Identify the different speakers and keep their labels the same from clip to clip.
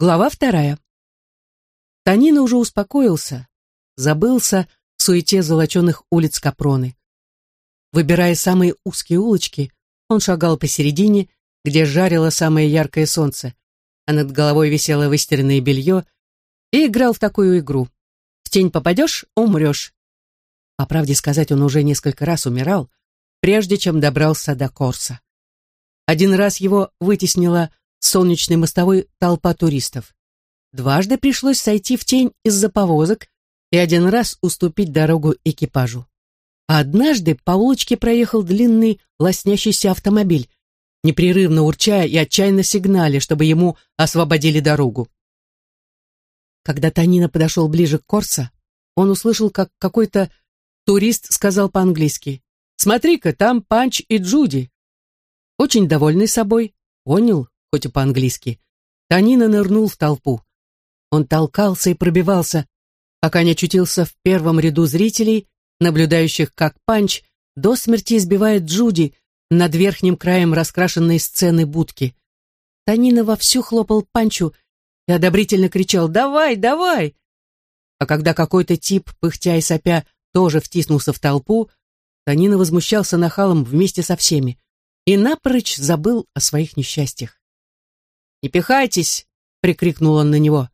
Speaker 1: Глава вторая. Танина уже успокоился, забылся в суете золоченых улиц Капроны. Выбирая самые узкие улочки, он шагал посередине, где жарило самое яркое солнце, а над головой висело выстиранное белье, и играл в такую игру. В тень попадешь — умрешь. По правде сказать, он уже несколько раз умирал, прежде чем добрался до Корса. Один раз его вытеснила солнечной мостовой толпа туристов. Дважды пришлось сойти в тень из-за повозок и один раз уступить дорогу экипажу. А однажды по улочке проехал длинный лоснящийся автомобиль, непрерывно урчая и отчаянно сигналя, чтобы ему освободили дорогу. Когда Танина подошел ближе к Корса, он услышал, как какой-то турист сказал по-английски «Смотри-ка, там Панч и Джуди». Очень довольный собой, понял, хоть и по-английски, Танина нырнул в толпу. Он толкался и пробивался, пока не очутился в первом ряду зрителей, наблюдающих, как Панч до смерти избивает Джуди над верхним краем раскрашенной сцены будки. Танина вовсю хлопал Панчу и одобрительно кричал «Давай, давай!». А когда какой-то тип, пыхтя и сопя, тоже втиснулся в толпу, Танина возмущался нахалом вместе со всеми и напрочь забыл о своих несчастьях. «Не пихайтесь!» — прикрикнул он на него.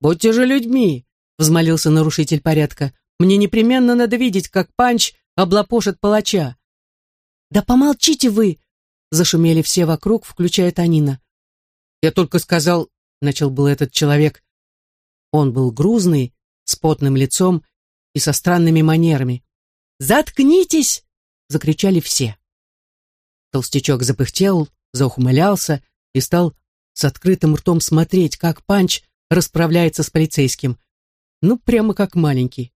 Speaker 1: «Будьте же людьми!» — взмолился нарушитель порядка. «Мне непременно надо видеть, как Панч облапошит палача». «Да помолчите вы!» — зашумели все вокруг, включая Танина. «Я только сказал...» — начал был этот человек. Он был грузный, с потным лицом и со странными манерами. «Заткнитесь!» — закричали все. Толстячок запыхтел, заухмылялся и стал с открытым ртом смотреть, как Панч расправляется с полицейским. Ну, прямо как маленький.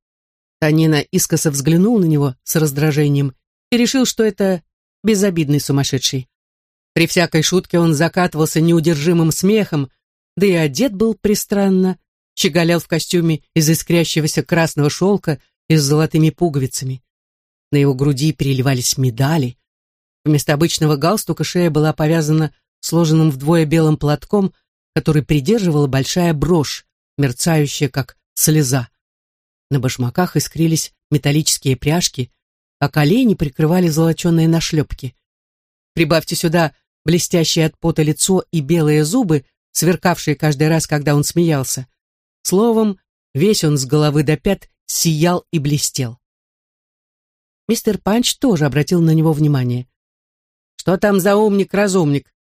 Speaker 1: Танина искоса взглянул на него с раздражением и решил, что это безобидный сумасшедший. При всякой шутке он закатывался неудержимым смехом, да и одет был пристранно, щеголял в костюме из искрящегося красного шелка и с золотыми пуговицами. На его груди переливались медали. Вместо обычного галстука шея была повязана сложенным вдвое белым платком, который придерживала большая брошь, мерцающая, как слеза. На башмаках искрились металлические пряжки, а колени прикрывали золоченые нашлепки. Прибавьте сюда блестящее от пота лицо и белые зубы, сверкавшие каждый раз, когда он смеялся. Словом, весь он с головы до пят сиял и блестел. Мистер Панч тоже обратил на него внимание. «Что там за умник-разумник?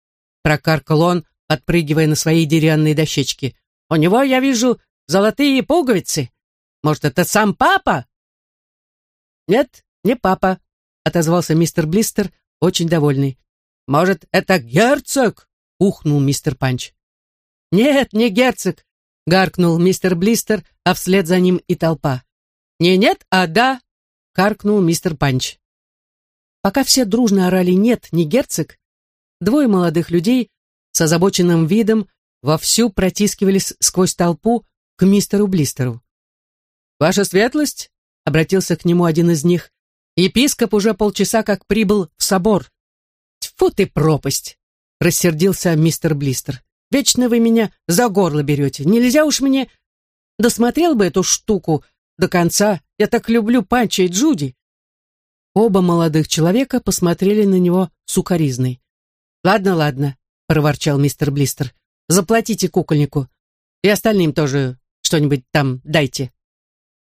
Speaker 1: Прокаркал он, подпрыгивая на своей деревянной дощечке. «У него, я вижу, золотые пуговицы. Может, это сам папа?» «Нет, не папа», — отозвался мистер Блистер, очень довольный. «Может, это герцог?» — ухнул мистер Панч. «Нет, не герцог», — гаркнул мистер Блистер, а вслед за ним и толпа. «Не нет, а да», — каркнул мистер Панч. Пока все дружно орали «нет, не герцог», Двое молодых людей с озабоченным видом вовсю протискивались сквозь толпу к мистеру Блистеру. «Ваша светлость?» — обратился к нему один из них. «Епископ уже полчаса как прибыл в собор». «Тьфу ты, пропасть!» — рассердился мистер Блистер. «Вечно вы меня за горло берете. Нельзя уж мне...» «Досмотрел бы эту штуку до конца. Я так люблю Панча и Джуди». Оба молодых человека посмотрели на него сукоризной. «Ладно, ладно», — проворчал мистер Блистер. «Заплатите кукольнику. И остальным тоже что-нибудь там дайте».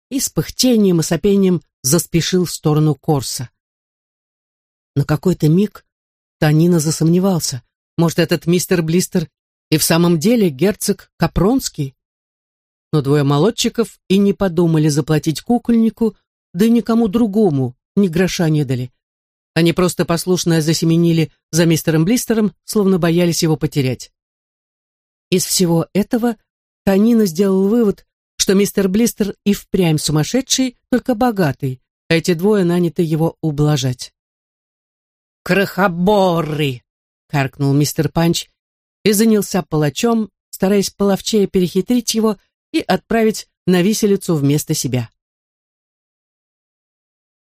Speaker 1: И с пыхтением и сопением заспешил в сторону Корса. На какой-то миг Танина засомневался. Может, этот мистер Блистер и в самом деле герцог Капронский? Но двое молодчиков и не подумали заплатить кукольнику, да и никому другому ни гроша не дали. Они просто послушно засеменили за мистером Блистером, словно боялись его потерять. Из всего этого Танина сделал вывод, что мистер Блистер и впрямь сумасшедший, только богатый, а эти двое наняты его ублажать. «Крохоборы!» — каркнул мистер Панч и занялся палачом, стараясь половчее перехитрить его и отправить на виселицу вместо себя.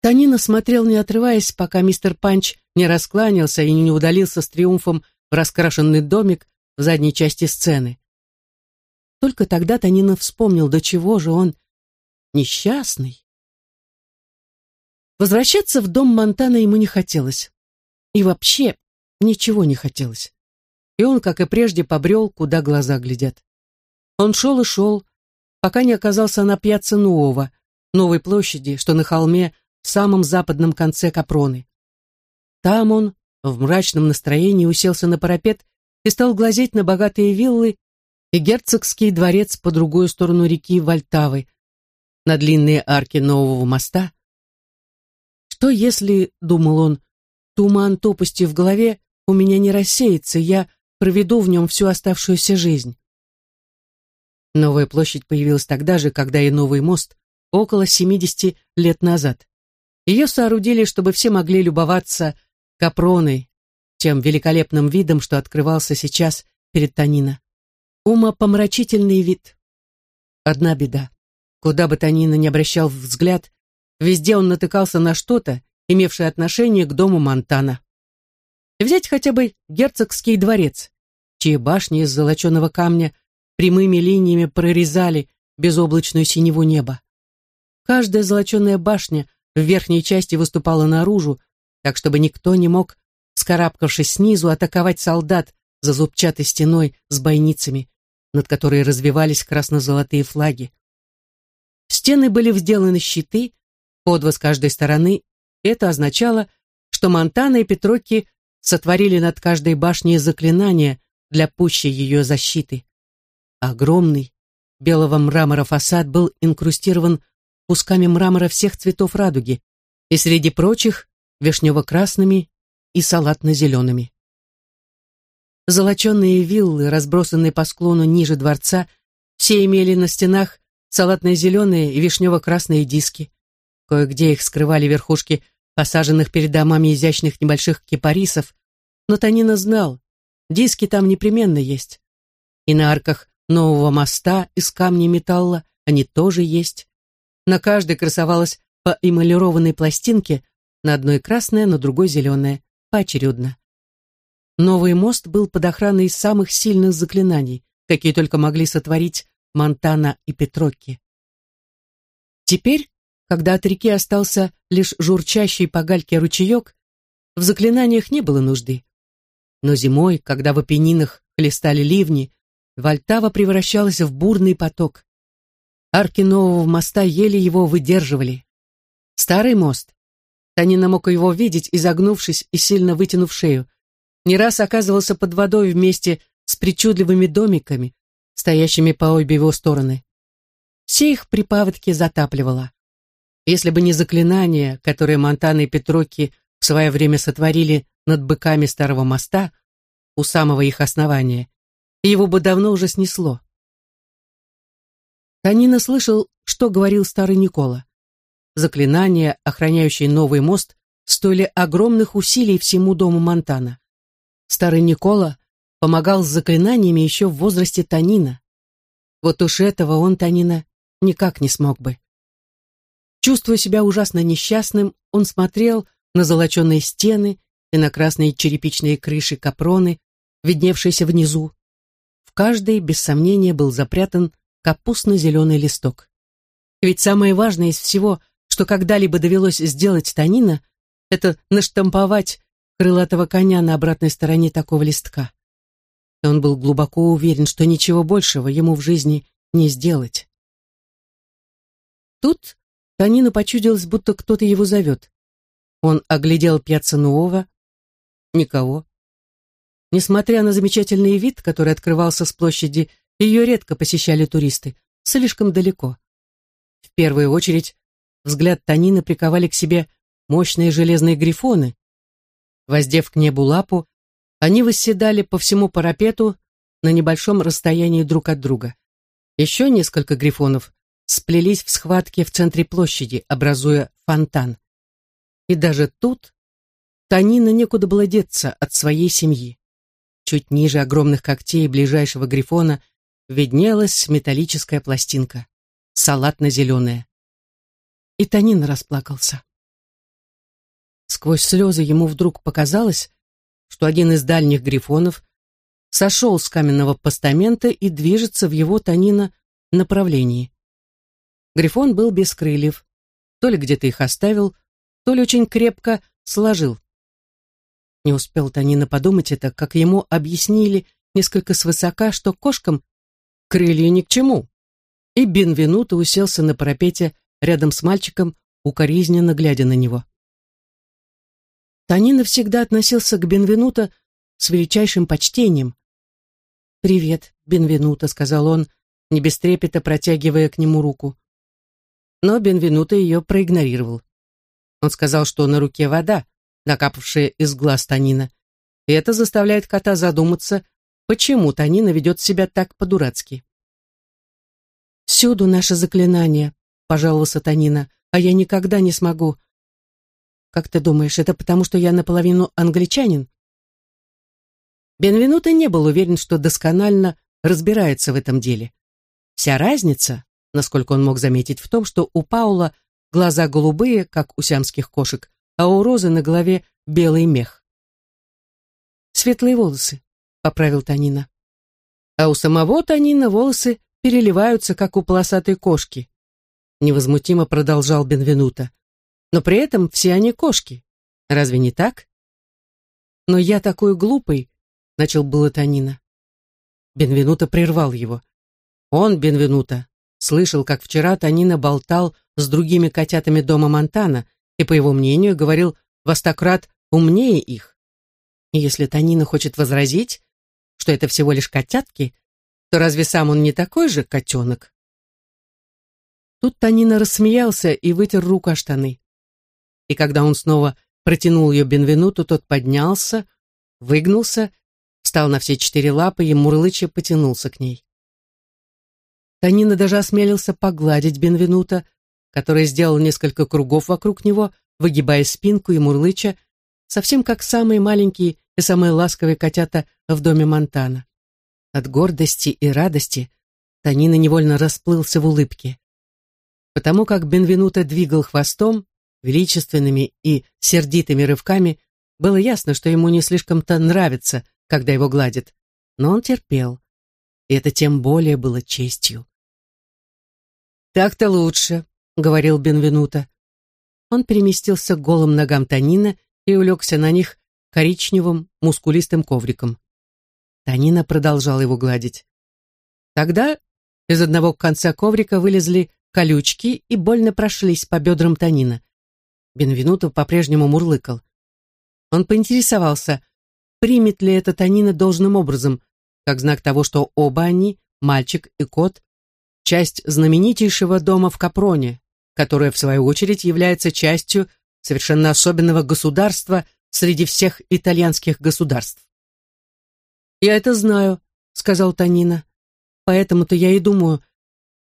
Speaker 1: Танина смотрел, не отрываясь, пока мистер Панч не раскланялся и не удалился с триумфом в раскрашенный домик в задней части сцены. только тогда Танина вспомнил, до чего же он несчастный. Возвращаться в дом Монтана ему не хотелось. И вообще ничего не хотелось. И он, как и прежде, побрел, куда глаза глядят. Он шел и шел, пока не оказался на пьяце Нуова, новой площади, что на холме в самом западном конце Капроны. Там он в мрачном настроении уселся на парапет и стал глазеть на богатые виллы и герцогский дворец по другую сторону реки Вальтавы, на длинные арки нового моста. Что если, думал он, туман топости в голове у меня не рассеется, я проведу в нем всю оставшуюся жизнь. Новая площадь появилась тогда же, когда и новый мост, около 70 лет назад. Ее соорудили, чтобы все могли любоваться Капроной, тем великолепным видом, что открывался сейчас перед Танина. Умопомрачительный вид. Одна беда. Куда бы Танина не обращал взгляд, везде он натыкался на что-то, имевшее отношение к дому Монтана. Взять хотя бы герцогский дворец, чьи башни из золоченого камня прямыми линиями прорезали безоблачную синеву неба. Каждая золоченая башня в верхней части выступала наружу, так чтобы никто не мог, скарабкавшись снизу, атаковать солдат за зубчатой стеной с бойницами, над которой развивались красно-золотые флаги. В стены были вделаны щиты, по с каждой стороны. Это означало, что Монтана и Петроки сотворили над каждой башней заклинания для пущей ее защиты. Огромный белого мрамора фасад был инкрустирован кусками мрамора всех цветов радуги, и среди прочих вишнево-красными и салатно-зелеными. Золоченые виллы, разбросанные по склону ниже дворца, все имели на стенах салатно-зеленые и вишнево-красные диски. Кое-где их скрывали верхушки посаженных перед домами изящных небольших кипарисов, но Танина знал, диски там непременно есть. И на арках нового моста из камня и металла они тоже есть. На каждой красовалась по эмалированной пластинке на одной красная, на другой зеленая, поочередно. Новый мост был под охраной самых сильных заклинаний, какие только могли сотворить Монтана и Петрокки. Теперь, когда от реки остался лишь журчащий по гальке ручеек, в заклинаниях не было нужды. Но зимой, когда в опенинах хлестали ливни, Вальтава превращалась в бурный поток. Арки нового моста еле его выдерживали. Старый мост, Танина мог его видеть, изогнувшись и сильно вытянув шею. Не раз оказывался под водой вместе с причудливыми домиками, стоящими по обе его стороны. Все их припаводки затапливало. Если бы не заклинания, которые Монтана и Петроки в свое время сотворили над быками старого моста, у самого их основания, его бы давно уже снесло. Танина слышал, что говорил старый Никола. Заклинания, охраняющие новый мост, стоили огромных усилий всему дому Монтана. Старый Никола помогал с заклинаниями еще в возрасте Танина. Вот уж этого он, Танина, никак не смог бы. Чувствуя себя ужасно несчастным, он смотрел на золоченые стены и на красные черепичные крыши капроны, видневшиеся внизу. В каждой, без сомнения, был запрятан капустно-зеленый листок. Ведь самое важное из всего что когда-либо довелось сделать Танина, это наштамповать крылатого коня на обратной стороне такого листка. И он был глубоко уверен, что ничего большего ему в жизни не сделать. Тут Танину почудилось, будто кто-то его зовет. Он оглядел пьяца Нуова. Никого. Несмотря на замечательный вид, который открывался с площади, ее редко посещали туристы, слишком далеко. В первую очередь взгляд Танины приковали к себе мощные железные грифоны. Воздев к небу лапу, они восседали по всему парапету на небольшом расстоянии друг от друга. Еще несколько грифонов сплелись в схватке в центре площади, образуя фонтан. И даже тут Танина некуда было деться от своей семьи. Чуть ниже огромных когтей ближайшего грифона виднелась металлическая пластинка, салатно-зеленая и Танин расплакался. Сквозь слезы ему вдруг показалось, что один из дальних грифонов сошел с каменного постамента и движется в его Танина направлении. Грифон был без крыльев, то ли где-то их оставил, то ли очень крепко сложил. Не успел Танина подумать это, как ему объяснили несколько свысока, что кошкам крылья ни к чему. И Бенвенуто уселся на парапете рядом с мальчиком, укоризненно глядя на него. Танина всегда относился к Бенвенуто с величайшим почтением. «Привет, Бенвенуто», — сказал он, не без трепета протягивая к нему руку. Но Бенвенуто ее проигнорировал. Он сказал, что на руке вода, накапавшая из глаз Танина, и это заставляет кота задуматься, почему Танина ведет себя так по-дурацки. «Всюду наше заклинание», — пожаловался Танина, «а я никогда не смогу». «Как ты думаешь, это потому, что я наполовину англичанин?» Бенвенуто не был уверен, что досконально разбирается в этом деле. Вся разница, насколько он мог заметить, в том, что у Паула глаза голубые, как у сиамских кошек, а у Розы на голове белый мех. «Светлые волосы», — поправил Танина. А у самого Танина волосы переливаются, как у полосатой кошки. Невозмутимо продолжал Бенвенуто. Но при этом все они кошки. Разве не так? Но я такой глупый, начал было Танина. Бенвенуто прервал его. Он, Бенвенуто, слышал, как вчера Танина болтал с другими котятами дома Монтана и, по его мнению, говорил во сто крат умнее их. И если Танина хочет возразить, что это всего лишь котятки, то разве сам он не такой же котенок? Тут Танина рассмеялся и вытер руку о штаны. И когда он снова протянул ее Бенвенуту, тот поднялся, выгнулся, встал на все четыре лапы и мурлыча потянулся к ней. Танина даже осмелился погладить Бенвенута, который сделал несколько кругов вокруг него, выгибая спинку и мурлыча, совсем как самые маленькие и самые ласковые котята в доме Монтана. От гордости и радости Танина невольно расплылся в улыбке. Потому как Бенвенуто двигал хвостом, величественными и сердитыми рывками, было ясно, что ему не слишком-то нравится, когда его гладят, но он терпел, и это тем более было честью. «Так-то лучше», — говорил Бенвенуто. Он переместился к голым ногам Танина и улегся на них коричневым мускулистым ковриком. Танина продолжала его гладить. Тогда из одного конца коврика вылезли колючки и больно прошлись по бедрам Танина. Бенвенуто по-прежнему мурлыкал. Он поинтересовался, примет ли это Танина должным образом, как знак того, что оба они, мальчик и кот, часть знаменитейшего дома в Капроне, которое, в свою очередь, является частью совершенно особенного государства среди всех итальянских государств. «Я это знаю», — сказал Танина. «Поэтому-то я и думаю,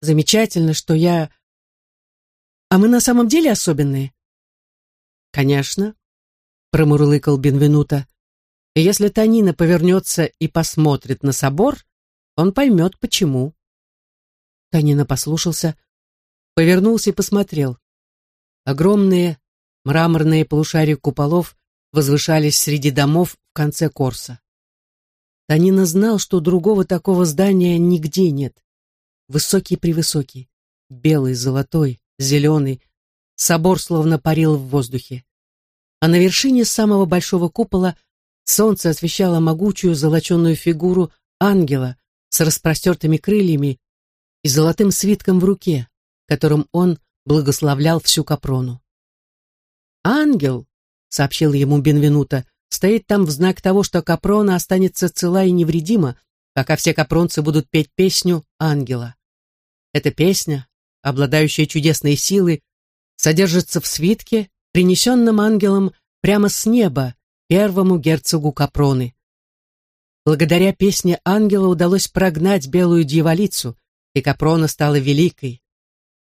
Speaker 1: замечательно, что я... А мы на самом деле особенные?» «Конечно», — промурлыкал Бенвенуто. «И если Танина повернется и посмотрит на собор, он поймет, почему». Танина послушался, повернулся и посмотрел. Огромные мраморные полушария куполов возвышались среди домов в конце Корса. Танина знал, что другого такого здания нигде нет. Высокий-превысокий, белый, золотой, зеленый, собор словно парил в воздухе. А на вершине самого большого купола солнце освещало могучую золоченую фигуру ангела с распростертыми крыльями и золотым свитком в руке, которым он благословлял всю Капрону. «Ангел», — сообщил ему Бенвенуто, стоит там в знак того, что Капрона останется цела и невредима, пока все капронцы будут петь песню ангела. Эта песня, обладающая чудесной силой, содержится в свитке, принесенном ангелом прямо с неба первому герцогу Капроны. Благодаря песне ангела удалось прогнать белую дьяволицу, и Капрона стала великой.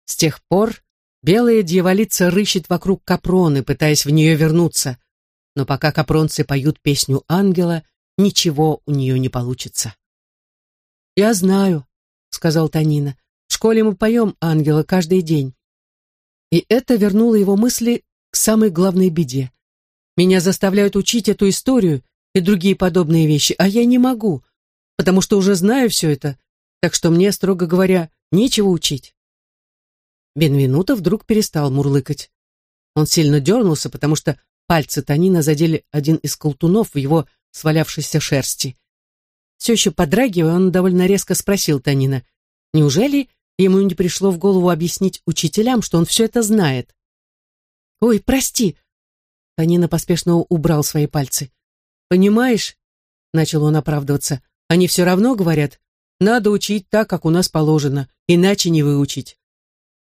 Speaker 1: С тех пор белая дьяволица рыщет вокруг Капроны, пытаясь в нее вернуться — но пока капронцы поют песню ангела, ничего у нее не получится. «Я знаю», — сказал Танина, — «в школе мы поем ангела каждый день». И это вернуло его мысли к самой главной беде. Меня заставляют учить эту историю и другие подобные вещи, а я не могу, потому что уже знаю все это, так что мне, строго говоря, нечего учить. Бенвенуто вдруг перестал мурлыкать. Он сильно дернулся, потому что пальцы Танина задели один из колтунов в его свалявшейся шерсти. Все еще подрагивая, он довольно резко спросил Танина, неужели ему не пришло в голову объяснить учителям, что он все это знает? «Ой, прости!» Танина поспешно убрал свои пальцы. «Понимаешь?» — начал он оправдываться. «Они все равно говорят, надо учить так, как у нас положено, иначе не выучить».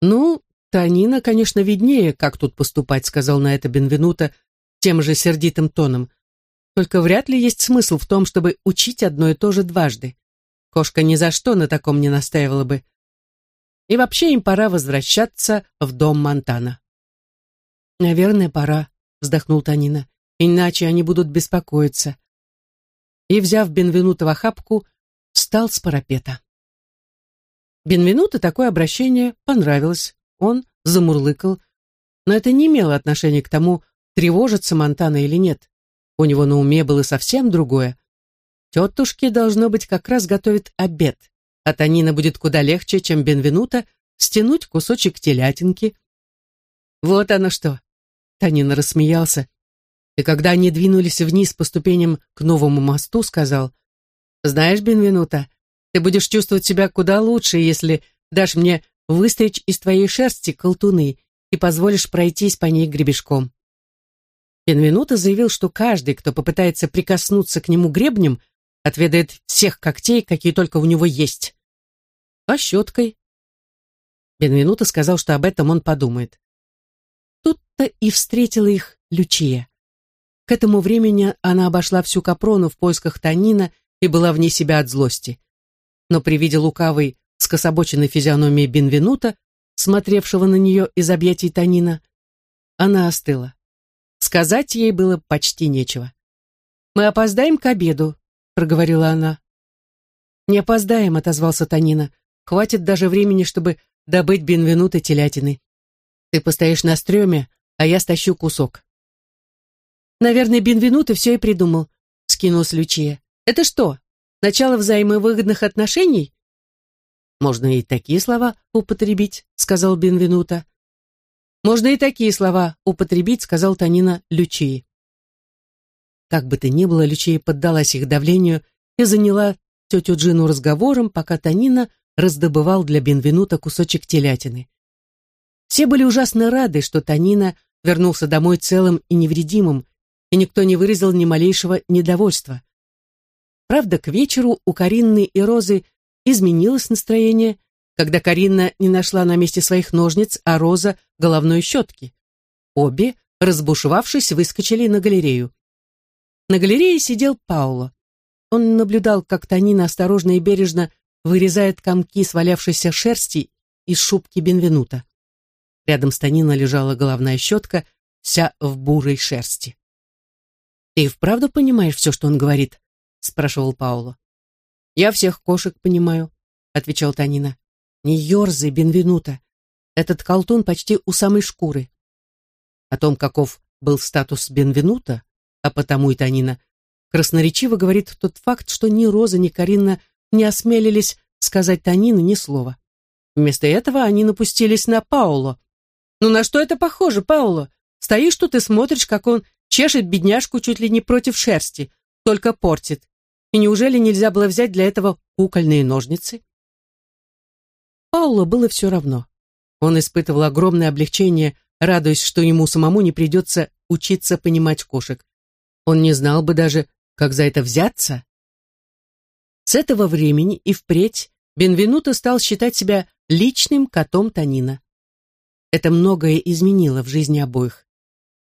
Speaker 1: «Ну, Танина, конечно, виднее, как тут поступать», — сказал на это Бенвенуто тем же сердитым тоном. «Только вряд ли есть смысл в том, чтобы учить одно и то же дважды. Кошка ни за что на таком не настаивала бы. И вообще им пора возвращаться в дом Монтана». «Наверное, пора», — вздохнул Танина. «Иначе они будут беспокоиться». И, взяв Бенвенуто в охапку, встал с парапета. Бенвенуто такое обращение понравилось. Он замурлыкал, но это не имело отношения к тому, тревожится Монтана или нет. У него на уме было совсем другое. Тетушке, должно быть, как раз готовит обед, а Танина будет куда легче, чем Бенвенуто, стянуть кусочек телятинки. Вот оно что. Танина рассмеялся, и когда они двинулись вниз по ступеням к новому мосту, сказал, «Знаешь, Бенвенуто, ты будешь чувствовать себя куда лучше, если дашь мне выстричь из твоей шерсти колтуны и позволишь пройтись по ней гребешком. Бенвенуто заявил, что каждый, кто попытается прикоснуться к нему гребнем, отведает всех когтей, какие только у него есть. А щеткой? Бенвенуто сказал, что об этом он подумает. Тут-то и встретила их Лючия. К этому времени она обошла всю Капрону в поисках Танина и была вне себя от злости но при виде лукавой, скособоченной физиономии Бенвенута, смотревшего на нее из объятий Танина, она остыла. Сказать ей было почти нечего. «Мы опоздаем к обеду», — проговорила она. «Не опоздаем», — отозвался Танина. «Хватит даже времени, чтобы добыть Бенвенута телятины. Ты постоишь на стреме, а я стащу кусок». «Наверное, Бенвенуто все и придумал», — скинулась Лючия. «Это что, Начало взаимовыгодных отношений? Можно и такие слова употребить, сказал Бенвенуто. Можно и такие слова употребить, сказал Танина Лючии. Как бы то ни было, Лючия поддалась их давлению и заняла тетю Джину разговором, пока Танина раздобывал для Бенвенута кусочек телятины. Все были ужасно рады, что Танина вернулся домой целым и невредимым, и никто не выразил ни малейшего недовольства. Правда, к вечеру у Каринны и Розы изменилось настроение, когда Каринна не нашла на месте своих ножниц, а Роза — головной щетки. Обе, разбушевавшись, выскочили на галерею. На галерее сидел Пауло. Он наблюдал, как Танина осторожно и бережно вырезает комки свалявшейся шерсти из шубки Бенвенута. Рядом с Танино лежала головная щетка, вся в бурой шерсти. «Ты вправду понимаешь все, что он говорит?» Спрашивал Пауло. «Я всех кошек понимаю», — отвечал Танина. «Не ерзай, Бенвенуто. Этот колтун почти у самой шкуры». О том, каков был статус Бенвенута, а потому и Танина, красноречиво говорит тот факт, что ни Роза, ни Карина не осмелились сказать Танина ни слова. Вместо этого они напустились на Пауло. «Ну на что это похоже, Пауло? Стоишь тут и смотришь, как он чешет бедняжку чуть ли не против шерсти, только портит. И неужели нельзя было взять для этого кукольные ножницы? Пауло было все равно. Он испытывал огромное облегчение, радуясь, что ему самому не придется учиться понимать кошек. Он не знал бы даже, как за это взяться. С этого времени и впредь Бенвенуто стал считать себя личным котом Танина. Это многое изменило в жизни обоих.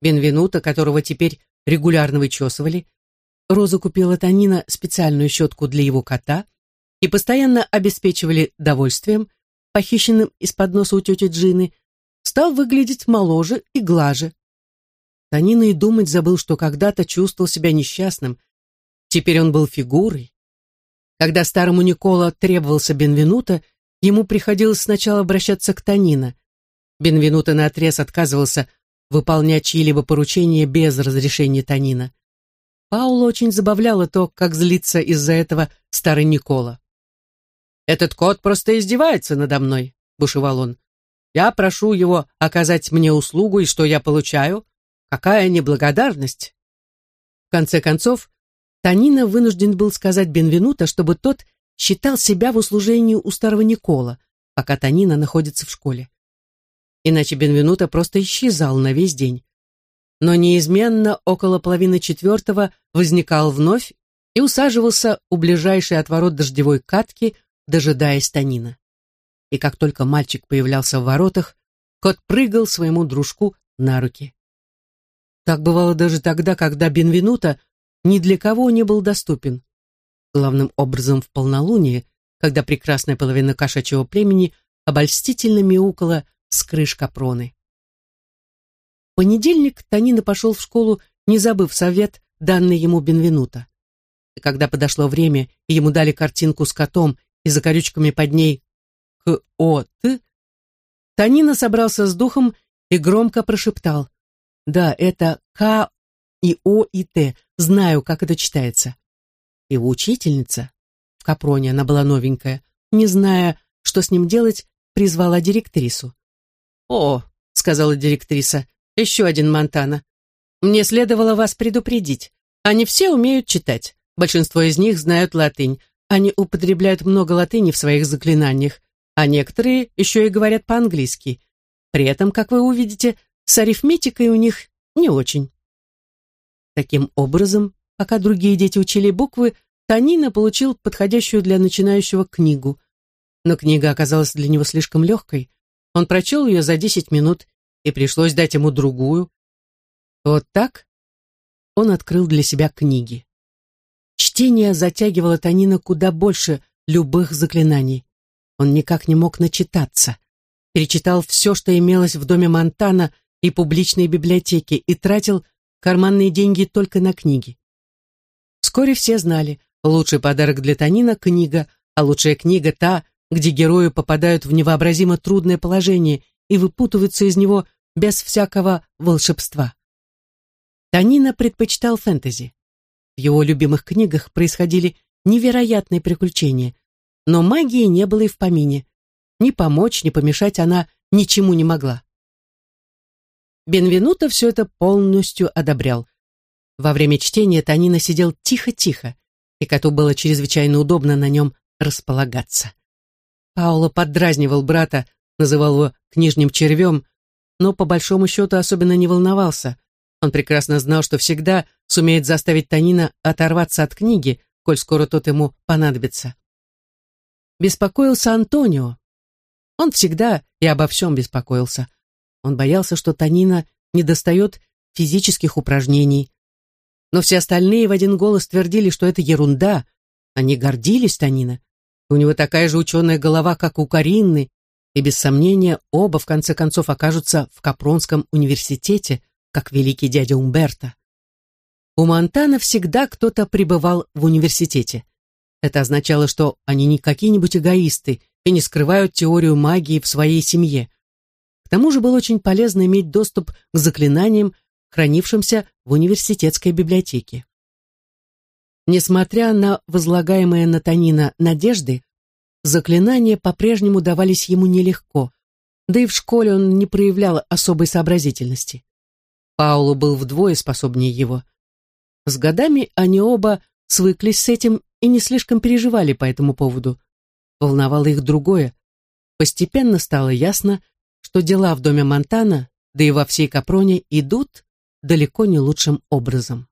Speaker 1: Бенвенуто, которого теперь регулярно вычесывали, Роза купила Танина специальную щетку для его кота и постоянно обеспечивали довольствием, похищенным из-под носа у тети Джины, стал выглядеть моложе и глаже. Танина и думать забыл, что когда-то чувствовал себя несчастным. Теперь он был фигурой. Когда старому Никола требовался Бенвенуто, ему приходилось сначала обращаться к Танина. Бенвенуто наотрез отказывался выполнять чьи-либо поручения без разрешения Танина. Паула очень забавляло то, как злится из-за этого старый Никола. «Этот кот просто издевается надо мной», — бушевал он. «Я прошу его оказать мне услугу, и что я получаю? Какая неблагодарность!» В конце концов, Танина вынужден был сказать Бенвенуто, чтобы тот считал себя в услужении у старого Никола, пока Танина находится в школе. Иначе Бенвенуто просто исчезал на весь день. Но неизменно около половины четвертого возникал вновь и усаживался у ближайшей от ворот дождевой катки, дожидаясь Танина. И как только мальчик появлялся в воротах, кот прыгал своему дружку на руки. Так бывало даже тогда, когда Бенвенуто ни для кого не был доступен. Главным образом в полнолуние, когда прекрасная половина кошачьего племени обольстительно мяукала с крыш капроны. Понедельник Танина пошел в школу, не забыв совет, данный ему Бенвенуто. И когда подошло время, и ему дали картинку с котом и закорючками под ней «К, О, Т», Танина собрался с духом и громко прошептал «Да, это К и О и Т, знаю, как это читается». Его учительница, в Капроне она была новенькая, не зная, что с ним делать, призвала директрису. «О», — сказала директриса, — «еще один Монтана. Мне следовало вас предупредить. Они все умеют читать. Большинство из них знают латынь. Они употребляют много латыни в своих заклинаниях, а некоторые еще и говорят по-английски. При этом, как вы увидите, с арифметикой у них не очень. Таким образом, пока другие дети учили буквы, Танина получил подходящую для начинающего книгу. Но книга оказалась для него слишком легкой, он прочел ее за десять минут, и пришлось дать ему другую. Вот так он открыл для себя книги. Чтение затягивало Танина куда больше любых заклинаний. Он никак не мог начитаться. Перечитал все, что имелось в доме Монтана и публичной библиотеке, и тратил карманные деньги только на книги. Вскоре все знали, лучший подарок для Танина — книга, а лучшая книга — та, где герои попадают в невообразимо трудное положение и выпутываются из него без всякого волшебства. Танина предпочитал фэнтези. В его любимых книгах происходили невероятные приключения, но магии не было и в помине. Ни помочь, ни помешать она ничему не могла. Бенвенуто все это полностью одобрял. Во время чтения Танина сидел тихо-тихо, и коту было чрезвычайно удобно на нем располагаться. Пауло поддразнивал брата, называл его книжным червем, но по большому счету особенно не волновался. Он прекрасно знал, что всегда сумеет заставить Танина оторваться от книги, коль скоро тот ему понадобится. Беспокоился Антонио. Он всегда и обо всем беспокоился. Он боялся, что Танина недостает физических упражнений. Но все остальные в один голос твердили, что это ерунда. Они гордились Танина. У него такая же ученая голова, как у Каринны, и без сомнения оба в конце концов окажутся в Капронском университете, как великий дядя Умберто. У Монтана всегда кто-то пребывал в университете. Это означало, что они не какие-нибудь эгоисты и не скрывают теорию магии в своей семье. К тому же было очень полезно иметь доступ к заклинаниям, хранившимся в университетской библиотеке. Несмотря на возлагаемые на Танина надежды, заклинания по-прежнему давались ему нелегко, да и в школе он не проявлял особой сообразительности. Паулу был вдвое способнее его. С годами они оба свыклись с этим и не слишком переживали по этому поводу. Волновало их другое. Постепенно стало ясно, что дела в доме Монтана, да и во всей Капроне, идут далеко не лучшим образом.